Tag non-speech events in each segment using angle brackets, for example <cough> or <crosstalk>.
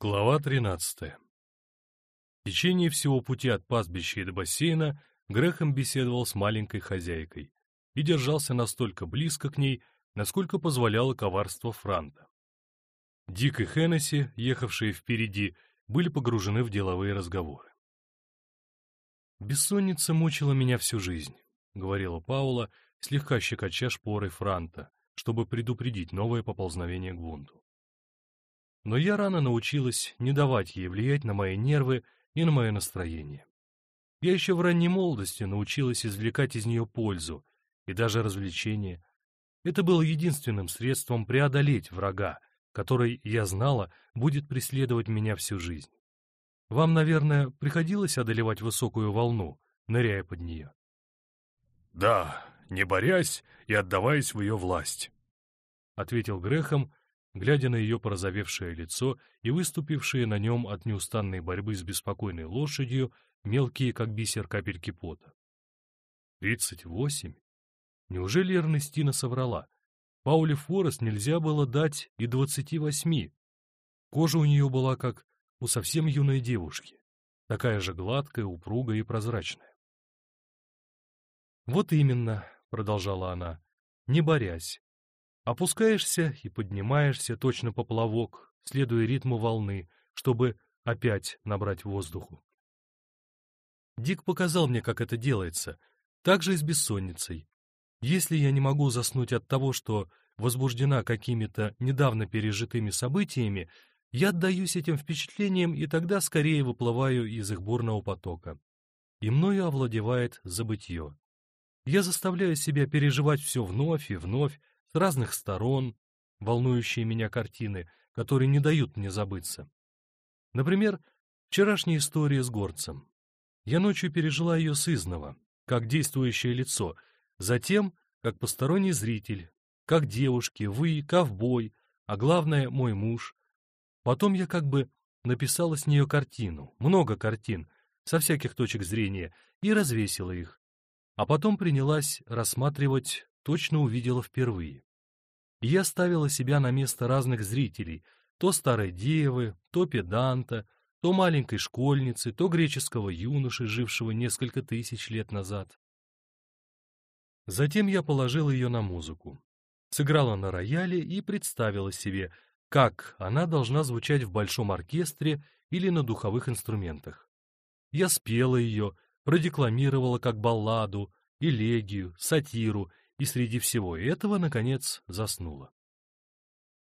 Глава 13. В течение всего пути от пастбища и до бассейна Грехом беседовал с маленькой хозяйкой и держался настолько близко к ней, насколько позволяло коварство Франта. Дик и Хеннесси, ехавшие впереди, были погружены в деловые разговоры. «Бессонница мучила меня всю жизнь», — говорила Паула, слегка щекоча шпорой Франта, чтобы предупредить новое поползновение к бунту. Но я рано научилась не давать ей влиять на мои нервы и на мое настроение. Я еще в ранней молодости научилась извлекать из нее пользу и даже развлечение. Это было единственным средством преодолеть врага, который, я знала, будет преследовать меня всю жизнь. Вам, наверное, приходилось одолевать высокую волну, ныряя под нее? — Да, не борясь и отдаваясь в ее власть, — ответил Грехом, глядя на ее порозовевшее лицо и выступившие на нем от неустанной борьбы с беспокойной лошадью мелкие, как бисер, капельки пота. Тридцать восемь? Неужели Эрнестина соврала? Пауле Форест нельзя было дать и двадцати восьми. Кожа у нее была как у совсем юной девушки, такая же гладкая, упругая и прозрачная. «Вот именно», — продолжала она, — «не борясь, Опускаешься и поднимаешься точно поплавок, следуя ритму волны, чтобы опять набрать воздуху. Дик показал мне, как это делается, так же и с бессонницей. Если я не могу заснуть от того, что возбуждена какими-то недавно пережитыми событиями, я отдаюсь этим впечатлениям и тогда скорее выплываю из их бурного потока. И мною овладевает забытье. Я заставляю себя переживать все вновь и вновь, с разных сторон, волнующие меня картины, которые не дают мне забыться. Например, вчерашняя история с горцем. Я ночью пережила ее сызново, как действующее лицо, затем, как посторонний зритель, как девушки, вы, ковбой, а главное, мой муж. Потом я как бы написала с нее картину, много картин, со всяких точек зрения, и развесила их. А потом принялась рассматривать точно увидела впервые. я ставила себя на место разных зрителей, то старой девы, то педанта, то маленькой школьницы, то греческого юноши, жившего несколько тысяч лет назад. Затем я положила ее на музыку, сыграла на рояле и представила себе, как она должна звучать в большом оркестре или на духовых инструментах. Я спела ее, продекламировала как балладу, элегию, сатиру и среди всего этого, наконец, заснула.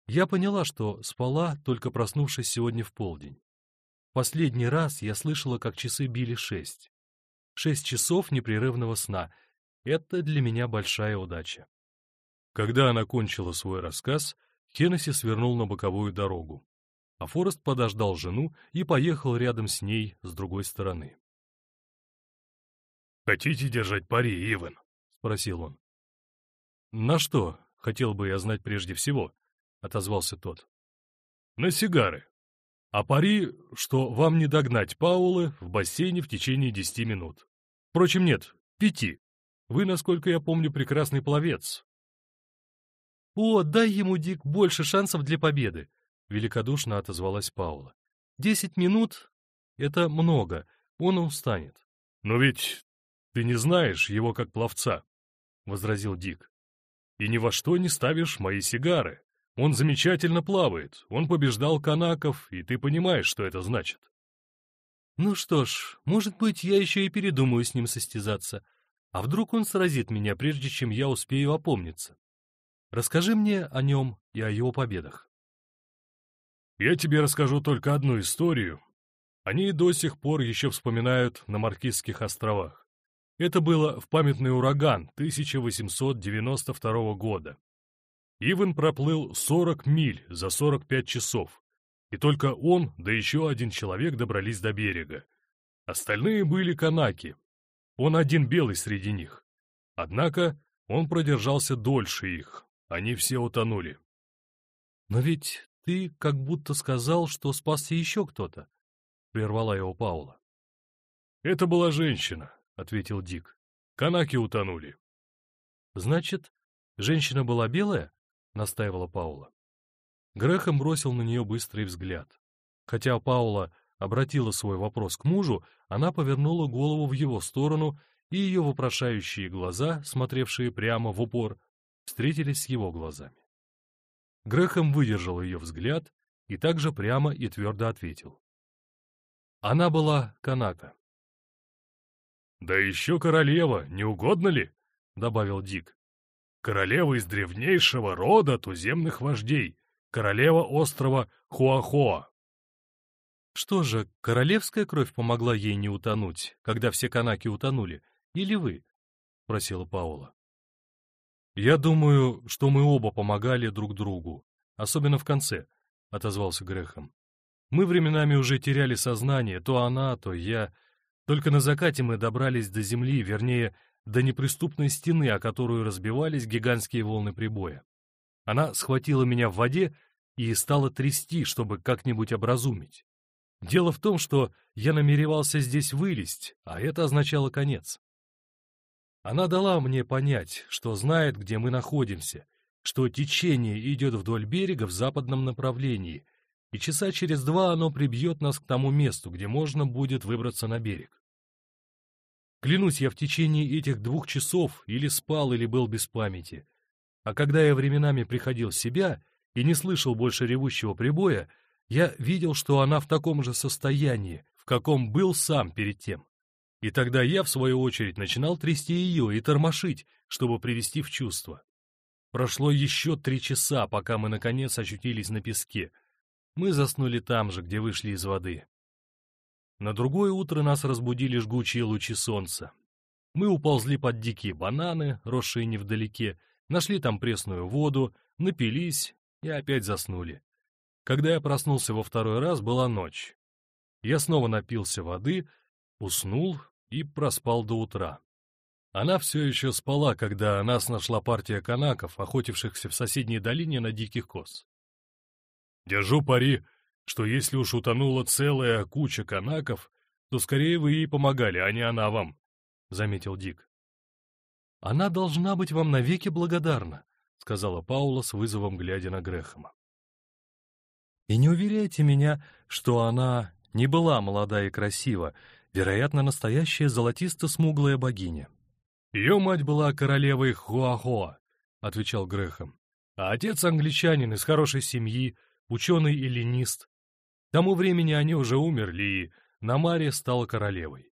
Я поняла, что спала, только проснувшись сегодня в полдень. Последний раз я слышала, как часы били шесть. Шесть часов непрерывного сна — это для меня большая удача. Когда она кончила свой рассказ, Хеннесси свернул на боковую дорогу, а Форест подождал жену и поехал рядом с ней с другой стороны. «Хотите держать пари, Иван?» — спросил он. «На что?» — хотел бы я знать прежде всего, — отозвался тот. «На сигары. А пари, что вам не догнать Паулы в бассейне в течение десяти минут. Впрочем, нет, пяти. Вы, насколько я помню, прекрасный пловец». «О, дай ему, Дик, больше шансов для победы!» — великодушно отозвалась Паула. «Десять минут — это много, он устанет». «Но ведь ты не знаешь его как пловца», — возразил Дик и ни во что не ставишь мои сигары. Он замечательно плавает, он побеждал канаков, и ты понимаешь, что это значит. Ну что ж, может быть, я еще и передумаю с ним состязаться. А вдруг он сразит меня, прежде чем я успею опомниться? Расскажи мне о нем и о его победах. Я тебе расскажу только одну историю. Они до сих пор еще вспоминают на Маркизских островах. Это было в памятный ураган 1892 года. Иван проплыл 40 миль за 45 часов, и только он, да еще один человек добрались до берега. Остальные были канаки. Он один белый среди них. Однако он продержался дольше их, они все утонули. «Но ведь ты как будто сказал, что спасся еще кто-то», — прервала его Паула. «Это была женщина, — ответил Дик. «Канаки утонули». «Значит, женщина была белая?» — настаивала Паула. Грехом бросил на нее быстрый взгляд. Хотя Паула обратила свой вопрос к мужу, она повернула голову в его сторону, и ее вопрошающие глаза, смотревшие прямо в упор, встретились с его глазами. Грехом выдержал ее взгляд и также прямо и твердо ответил. Она была канака. «Да еще королева, не угодно ли?» — добавил Дик. «Королева из древнейшего рода туземных вождей, королева острова Хуахоа». «Что же, королевская кровь помогла ей не утонуть, когда все канаки утонули, или вы?» — просила Паула. «Я думаю, что мы оба помогали друг другу, особенно в конце», — отозвался Грехом. «Мы временами уже теряли сознание, то она, то я. Только на закате мы добрались до земли, вернее, до неприступной стены, о которую разбивались гигантские волны прибоя. Она схватила меня в воде и стала трясти, чтобы как-нибудь образумить. Дело в том, что я намеревался здесь вылезть, а это означало конец. Она дала мне понять, что знает, где мы находимся, что течение идет вдоль берега в западном направлении, и часа через два оно прибьет нас к тому месту, где можно будет выбраться на берег. Клянусь, я в течение этих двух часов или спал, или был без памяти. А когда я временами приходил в себя и не слышал больше ревущего прибоя, я видел, что она в таком же состоянии, в каком был сам перед тем. И тогда я, в свою очередь, начинал трясти ее и тормошить, чтобы привести в чувство. Прошло еще три часа, пока мы, наконец, очутились на песке. Мы заснули там же, где вышли из воды. На другое утро нас разбудили жгучие лучи солнца. Мы уползли под дикие бананы, росшие невдалеке, нашли там пресную воду, напились и опять заснули. Когда я проснулся во второй раз, была ночь. Я снова напился воды, уснул и проспал до утра. Она все еще спала, когда нас нашла партия канаков, охотившихся в соседней долине на диких коз. Держу пари, что если уж утонула целая куча канаков, то скорее вы ей помогали, а не она вам, — заметил Дик. «Она должна быть вам навеки благодарна», — сказала Паула с вызовом, глядя на Грехома. «И не уверяйте меня, что она не была молода и красива, вероятно, настоящая золотисто-смуглая богиня. «Ее мать была королевой Хуахоа», — отвечал Грехом, «а отец англичанин из хорошей семьи, ученый и линист. К тому времени они уже умерли, и Намаре стала королевой.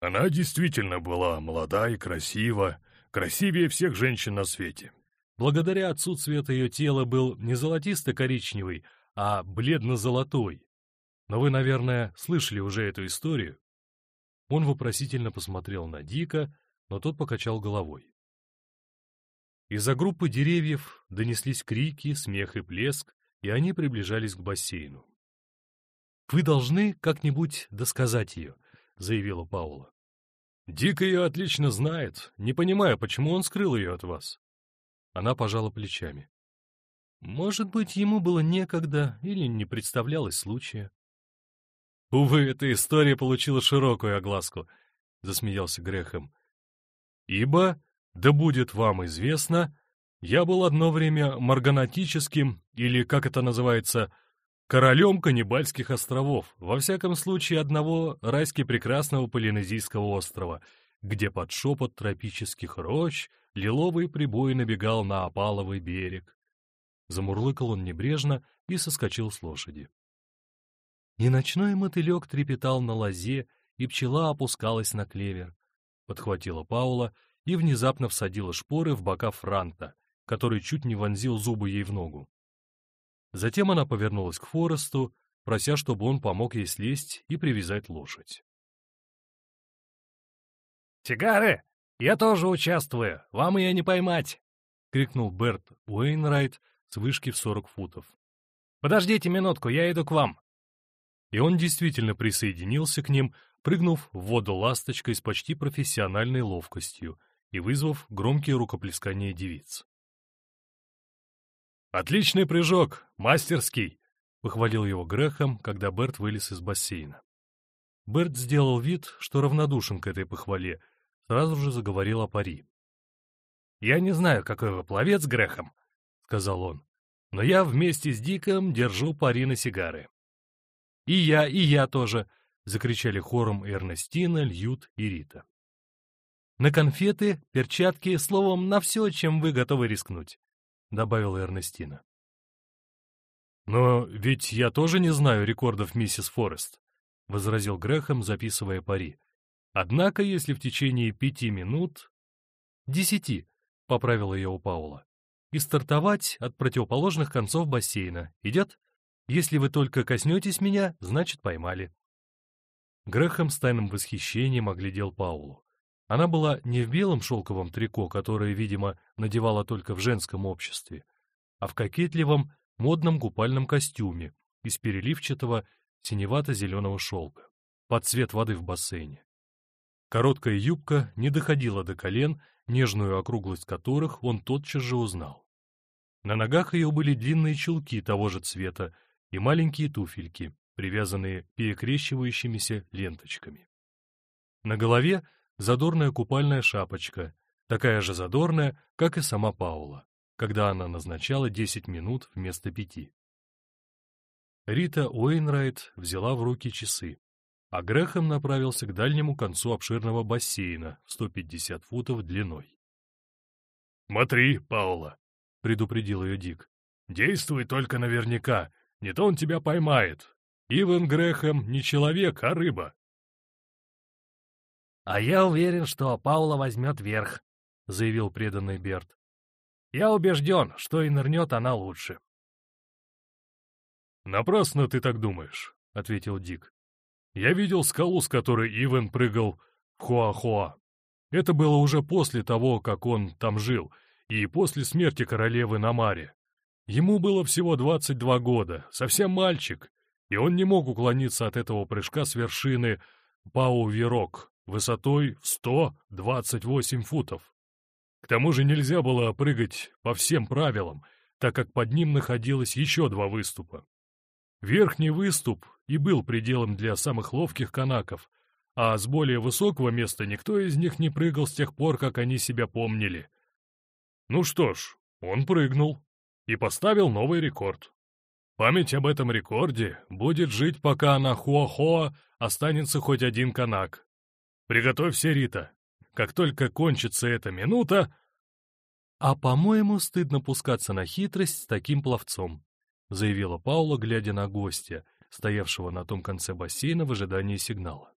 Она действительно была молода и красива, красивее всех женщин на свете. Благодаря отцу цвет ее тела был не золотисто-коричневый, а бледно-золотой. Но вы, наверное, слышали уже эту историю. Он вопросительно посмотрел на Дика, но тот покачал головой. Из-за группы деревьев донеслись крики, смех и плеск, и они приближались к бассейну. «Вы должны как-нибудь досказать ее», — заявила Паула. «Дик ее отлично знает, не понимая, почему он скрыл ее от вас». Она пожала плечами. «Может быть, ему было некогда или не представлялось случая. «Увы, эта история получила широкую огласку», — засмеялся Грехом. «Ибо, да будет вам известно, я был одно время марганатическим, или, как это называется, королем каннибальских островов, во всяком случае одного райски прекрасного полинезийского острова, где под шепот тропических рощ лиловый прибой набегал на опаловый берег. Замурлыкал он небрежно и соскочил с лошади. И ночной мотылек трепетал на лозе, и пчела опускалась на клевер. Подхватила Паула и внезапно всадила шпоры в бока Франта, который чуть не вонзил зубы ей в ногу. Затем она повернулась к Форесту, прося, чтобы он помог ей слезть и привязать лошадь. «Тигары! Я тоже участвую! Вам ее не поймать!» — крикнул Берт Уэйнрайт с вышки в сорок футов. «Подождите минутку, я иду к вам!» И он действительно присоединился к ним, прыгнув в воду ласточкой с почти профессиональной ловкостью и вызвав громкие рукоплескания девиц. «Отличный прыжок, мастерский!» — похвалил его Грехом, когда Берт вылез из бассейна. Берт сделал вид, что равнодушен к этой похвале, сразу же заговорил о пари. «Я не знаю, какой вы пловец, Грехом», — сказал он, — «но я вместе с Диком держу пари на сигары. «И я, и я тоже!» — закричали хором Эрнестина, Льют и Рита. «На конфеты, перчатки, словом, на все, чем вы готовы рискнуть», — добавила Эрнестина. «Но ведь я тоже не знаю рекордов миссис Форест», — возразил Грэхэм, записывая пари. «Однако, если в течение пяти минут...» «Десяти», — поправила ее у Паула. «И стартовать от противоположных концов бассейна. Идет? Если вы только коснетесь меня, значит, поймали». Грэхэм с тайным восхищением оглядел Паулу. Она была не в белом шелковом трико, которое, видимо, надевала только в женском обществе, а в кокетливом модном купальном костюме из переливчатого синевато-зеленого шелка, под цвет воды в бассейне. Короткая юбка не доходила до колен, нежную округлость которых он тотчас же узнал. На ногах ее были длинные чулки того же цвета и маленькие туфельки, привязанные перекрещивающимися ленточками. На голове задорная купальная шапочка, такая же задорная, как и сама Паула, когда она назначала 10 минут вместо пяти. Рита Уэйнрайт взяла в руки часы, а Грэхэм направился к дальнему концу обширного бассейна 150 футов длиной. «Смотри, Паула», — предупредил ее Дик. «Действуй только наверняка, не то он тебя поймает. Иван Грэхэм не человек, а рыба». «А я уверен, что Паула возьмет верх», — заявил преданный Берт. «Я убежден, что и нырнет она лучше». «Напрасно ты так думаешь», — ответил Дик. «Я видел скалу, с которой Иван прыгал в Хуахуа. Это было уже после того, как он там жил, и после смерти королевы на Маре. Ему было всего 22 года, совсем мальчик, и он не мог уклониться от этого прыжка с вершины Пау-Верок, высотой в 128 футов. К тому же нельзя было прыгать по всем правилам, так как под ним находилось еще два выступа. Верхний выступ и был пределом для самых ловких канаков, а с более высокого места никто из них не прыгал с тех пор, как они себя помнили. Ну что ж, он прыгнул и поставил новый рекорд. Память об этом рекорде будет жить, пока на Хуахоа останется хоть один канак, Приготовься, Рита. Как только кончится эта минута... А, по-моему, стыдно пускаться на хитрость с таким пловцом, заявила Паула, глядя на гостя, стоявшего на том конце бассейна в ожидании сигнала.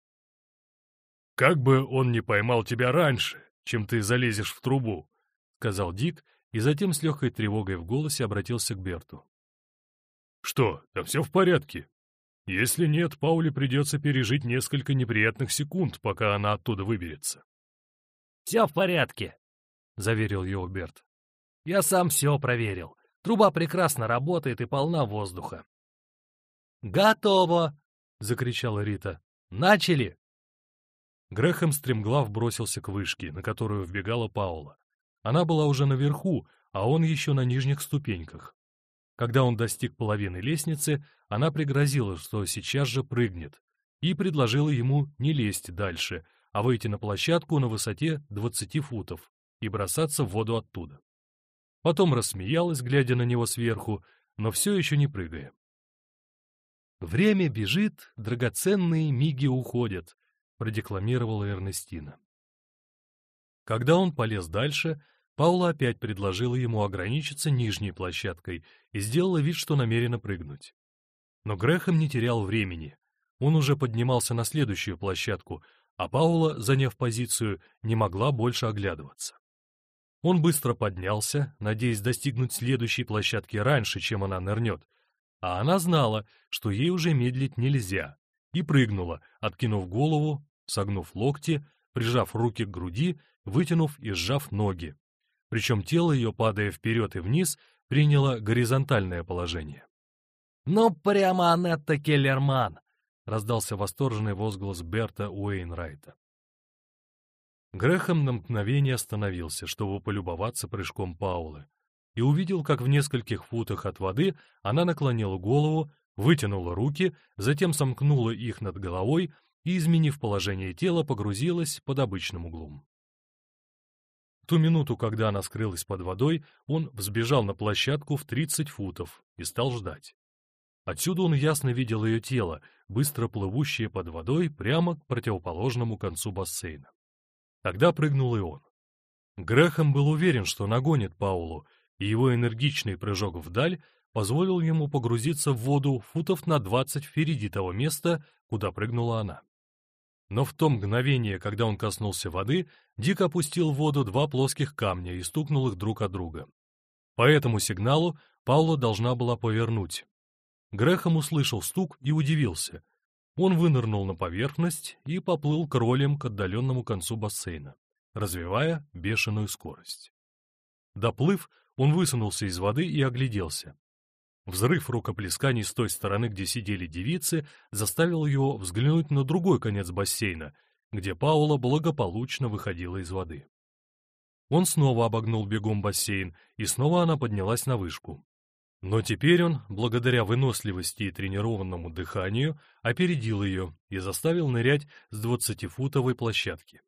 «Как бы он не поймал тебя раньше, чем ты залезешь в трубу», — сказал Дик, и затем с легкой тревогой в голосе обратился к Берту. «Что, там все в порядке?» Если нет, Пауле придется пережить несколько неприятных секунд, пока она оттуда выберется. «Все в порядке», — заверил его Берт. «Я сам все проверил. Труба прекрасно работает и полна воздуха». «Готово!» — закричала Рита. «Начали!» Грэхэм стремглав бросился к вышке, на которую вбегала Паула. Она была уже наверху, а он еще на нижних ступеньках. Когда он достиг половины лестницы, она пригрозила, что сейчас же прыгнет, и предложила ему не лезть дальше, а выйти на площадку на высоте 20 футов и бросаться в воду оттуда. Потом рассмеялась, глядя на него сверху, но все еще не прыгая. «Время бежит, драгоценные миги уходят», — продекламировала Эрнестина. Когда он полез дальше, Паула опять предложила ему ограничиться нижней площадкой и сделала вид, что намерена прыгнуть. Но Грэхэм не терял времени. Он уже поднимался на следующую площадку, а Паула, заняв позицию, не могла больше оглядываться. Он быстро поднялся, надеясь достигнуть следующей площадки раньше, чем она нырнет, а она знала, что ей уже медлить нельзя, и прыгнула, откинув голову, согнув локти, прижав руки к груди, вытянув и сжав ноги, причем тело ее, падая вперед и вниз, приняло горизонтальное положение. «Ну, прямо Анетта Келлерман!» — раздался восторженный возглас Берта Уэйнрайта. Грэхэм на мгновение остановился, чтобы полюбоваться прыжком Паулы, и увидел, как в нескольких футах от воды она наклонила голову, вытянула руки, затем сомкнула их над головой и, изменив положение тела, погрузилась под обычным углом ту минуту, когда она скрылась под водой, он взбежал на площадку в 30 футов и стал ждать. Отсюда он ясно видел ее тело, быстро плывущее под водой прямо к противоположному концу бассейна. Тогда прыгнул и он. Грехом был уверен, что нагонит Паулу, и его энергичный прыжок вдаль позволил ему погрузиться в воду футов на двадцать впереди того места, куда прыгнула она. Но в то мгновение, когда он коснулся воды, Дик опустил в воду два плоских камня и стукнул их друг от друга. По этому сигналу Паула должна была повернуть. Грехом услышал стук и удивился. Он вынырнул на поверхность и поплыл кролем к отдаленному концу бассейна, развивая бешеную скорость. Доплыв, он высунулся из воды и огляделся. Взрыв рукоплесканий с той стороны, где сидели девицы, заставил его взглянуть на другой конец бассейна, где Паула благополучно выходила из воды. Он снова обогнул бегом бассейн, и снова она поднялась на вышку. Но теперь он, благодаря выносливости и тренированному дыханию, опередил ее и заставил нырять с двадцатифутовой площадки.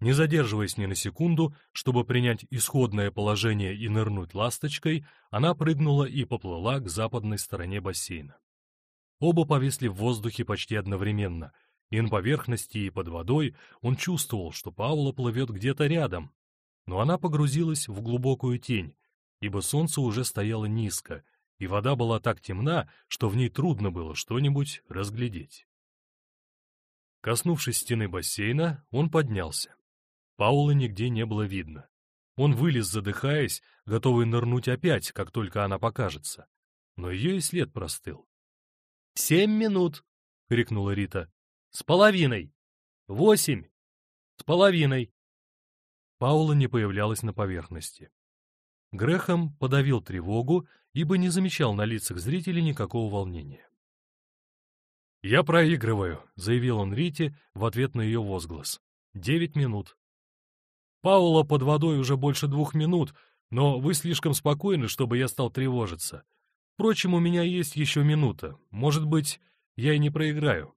Не задерживаясь ни на секунду, чтобы принять исходное положение и нырнуть ласточкой, она прыгнула и поплыла к западной стороне бассейна. Оба повисли в воздухе почти одновременно, и на поверхности и под водой он чувствовал, что Паула плывет где-то рядом. Но она погрузилась в глубокую тень, ибо солнце уже стояло низко, и вода была так темна, что в ней трудно было что-нибудь разглядеть. Коснувшись стены бассейна, он поднялся. Паулы нигде не было видно. Он вылез, задыхаясь, готовый нырнуть опять, как только она покажется. Но ее и след простыл. «Семь минут!» — крикнула Рита. «С половиной! Восемь! С половиной!» Паула не появлялась на поверхности. Грехом подавил тревогу, ибо не замечал на лицах зрителей никакого волнения. «Я проигрываю», — заявил он Рите в ответ на ее возглас. «Девять минут». Паула под водой уже больше двух минут, но вы слишком спокойны, чтобы я стал тревожиться. Впрочем, у меня есть еще минута. Может быть, я и не проиграю.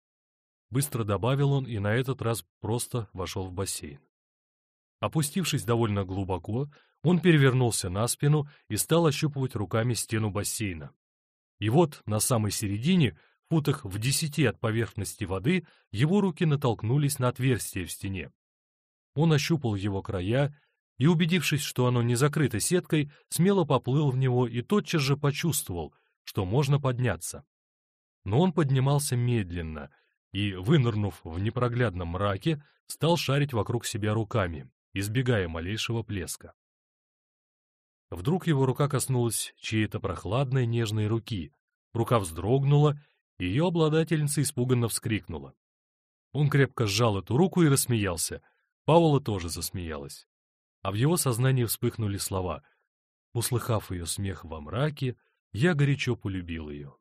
Быстро добавил он и на этот раз просто вошел в бассейн. Опустившись довольно глубоко, он перевернулся на спину и стал ощупывать руками стену бассейна. И вот на самой середине, футах в десяти от поверхности воды, его руки натолкнулись на отверстие в стене. Он ощупал его края и, убедившись, что оно не закрыто сеткой, смело поплыл в него и тотчас же почувствовал, что можно подняться. Но он поднимался медленно и, вынырнув в непроглядном мраке, стал шарить вокруг себя руками, избегая малейшего плеска. Вдруг его рука коснулась чьей-то прохладной нежной руки, рука вздрогнула, и ее обладательница испуганно вскрикнула. Он крепко сжал эту руку и рассмеялся, Паула тоже засмеялась. А в его сознании вспыхнули слова. Услыхав ее смех во мраке, я горячо полюбил ее.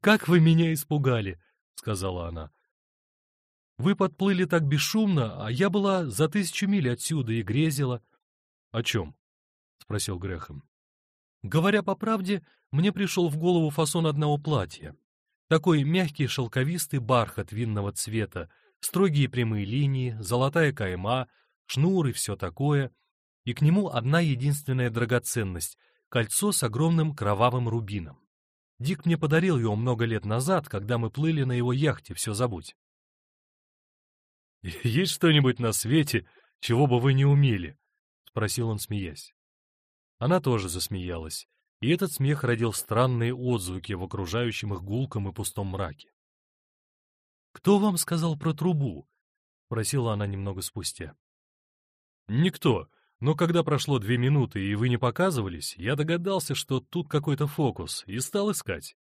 «Как вы меня испугали!» — сказала она. «Вы подплыли так бесшумно, а я была за тысячу миль отсюда и грезила». «О чем?» — спросил Грехом. «Говоря по правде, мне пришел в голову фасон одного платья. Такой мягкий шелковистый бархат винного цвета, строгие прямые линии, золотая кайма, шнур и все такое, и к нему одна единственная драгоценность — кольцо с огромным кровавым рубином. Дик мне подарил его много лет назад, когда мы плыли на его яхте «Все забудь». <laughs> «Есть что-нибудь на свете, чего бы вы не умели?» — спросил он, смеясь. Она тоже засмеялась, и этот смех родил странные отзвуки в окружающем их гулком и пустом мраке. «Кто вам сказал про трубу?» — просила она немного спустя. «Никто, но когда прошло две минуты и вы не показывались, я догадался, что тут какой-то фокус, и стал искать».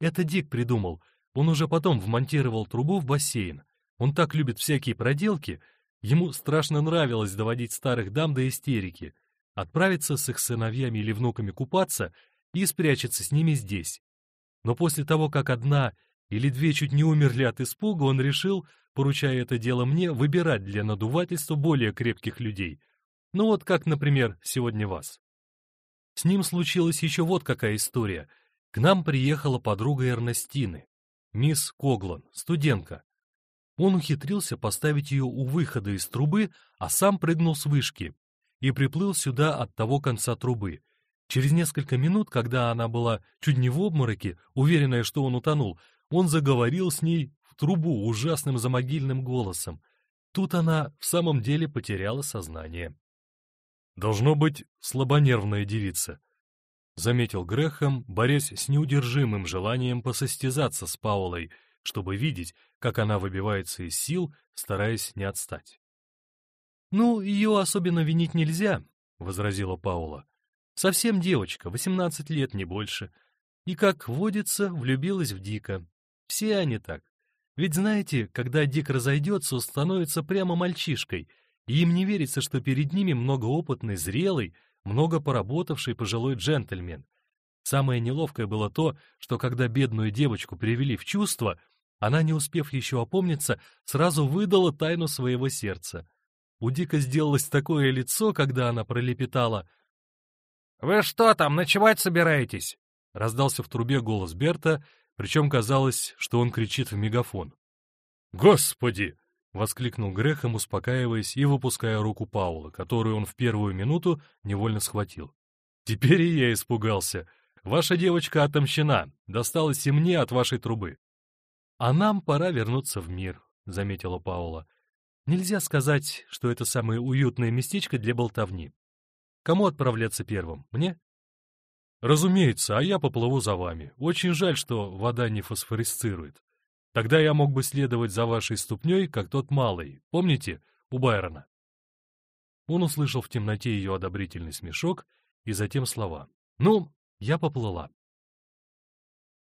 «Это Дик придумал. Он уже потом вмонтировал трубу в бассейн. Он так любит всякие проделки. Ему страшно нравилось доводить старых дам до истерики, отправиться с их сыновьями или внуками купаться и спрячется с ними здесь. Но после того, как одна или две чуть не умерли от испуга, он решил, поручая это дело мне, выбирать для надувательства более крепких людей. Ну вот как, например, сегодня вас. С ним случилась еще вот какая история. К нам приехала подруга Эрнестины, мисс Коглан, студентка. Он ухитрился поставить ее у выхода из трубы, а сам прыгнул с вышки и приплыл сюда от того конца трубы. Через несколько минут, когда она была чуть не в обмороке, уверенная, что он утонул, он заговорил с ней в трубу ужасным замогильным голосом. Тут она в самом деле потеряла сознание. «Должно быть слабонервная девица», — заметил Грехом, борясь с неудержимым желанием посостязаться с Паулой, чтобы видеть, как она выбивается из сил, стараясь не отстать. «Ну, ее особенно винить нельзя», — возразила Паула. «Совсем девочка, восемнадцать лет, не больше. И, как водится, влюбилась в Дика. Все они так. Ведь знаете, когда Дик разойдется, он становится прямо мальчишкой, и им не верится, что перед ними многоопытный, зрелый, много поработавший пожилой джентльмен. Самое неловкое было то, что когда бедную девочку привели в чувство, она, не успев еще опомниться, сразу выдала тайну своего сердца. У Дика сделалось такое лицо, когда она пролепетала. «Вы что там, ночевать собираетесь?» Раздался в трубе голос Берта, причем казалось, что он кричит в мегафон. «Господи!» — воскликнул Грехом, успокаиваясь и выпуская руку Паула, которую он в первую минуту невольно схватил. «Теперь и я испугался. Ваша девочка отомщена, досталась и мне от вашей трубы». «А нам пора вернуться в мир», — заметила Паула. «Нельзя сказать, что это самое уютное местечко для болтовни. Кому отправляться первым? Мне?» «Разумеется, а я поплыву за вами. Очень жаль, что вода не фосфорисцирует. Тогда я мог бы следовать за вашей ступней, как тот малый, помните, у Байрона?» Он услышал в темноте ее одобрительный смешок и затем слова. «Ну, я поплыла».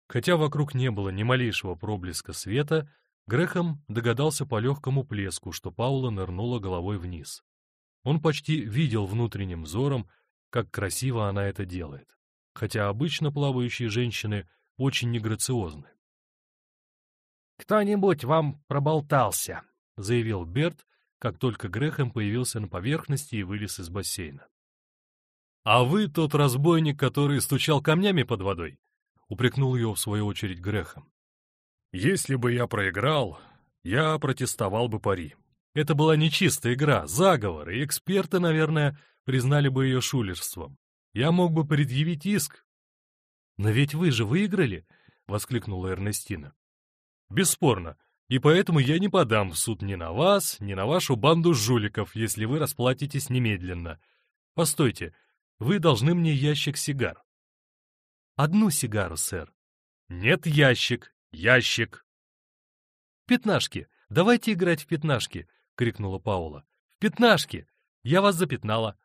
Хотя вокруг не было ни малейшего проблеска света, Грехом догадался по легкому плеску, что Паула нырнула головой вниз. Он почти видел внутренним взором, как красиво она это делает хотя обычно плавающие женщины очень неграциозны. «Кто-нибудь вам проболтался», — заявил Берт, как только Грехем появился на поверхности и вылез из бассейна. «А вы тот разбойник, который стучал камнями под водой?» — упрекнул ее в свою очередь Грехом. «Если бы я проиграл, я протестовал бы пари. Это была нечистая игра, заговор, и эксперты, наверное, признали бы ее шулерством. Я мог бы предъявить иск. «Но ведь вы же выиграли!» — воскликнула Эрнестина. «Бесспорно. И поэтому я не подам в суд ни на вас, ни на вашу банду жуликов, если вы расплатитесь немедленно. Постойте, вы должны мне ящик сигар». «Одну сигару, сэр». «Нет, ящик, ящик». «Пятнашки, давайте играть в пятнашки!» — крикнула Паула. «В пятнашки! Я вас запятнала!»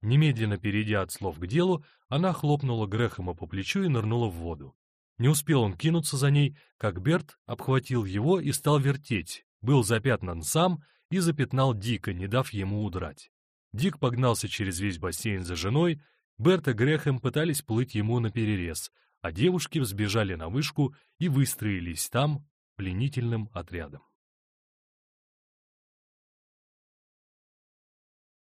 Немедленно перейдя от слов к делу, она хлопнула Грэхэма по плечу и нырнула в воду. Не успел он кинуться за ней, как Берт обхватил его и стал вертеть, был запятнан сам и запятнал Дика, не дав ему удрать. Дик погнался через весь бассейн за женой, Берт и Грэхэм пытались плыть ему на перерез, а девушки взбежали на вышку и выстроились там пленительным отрядом.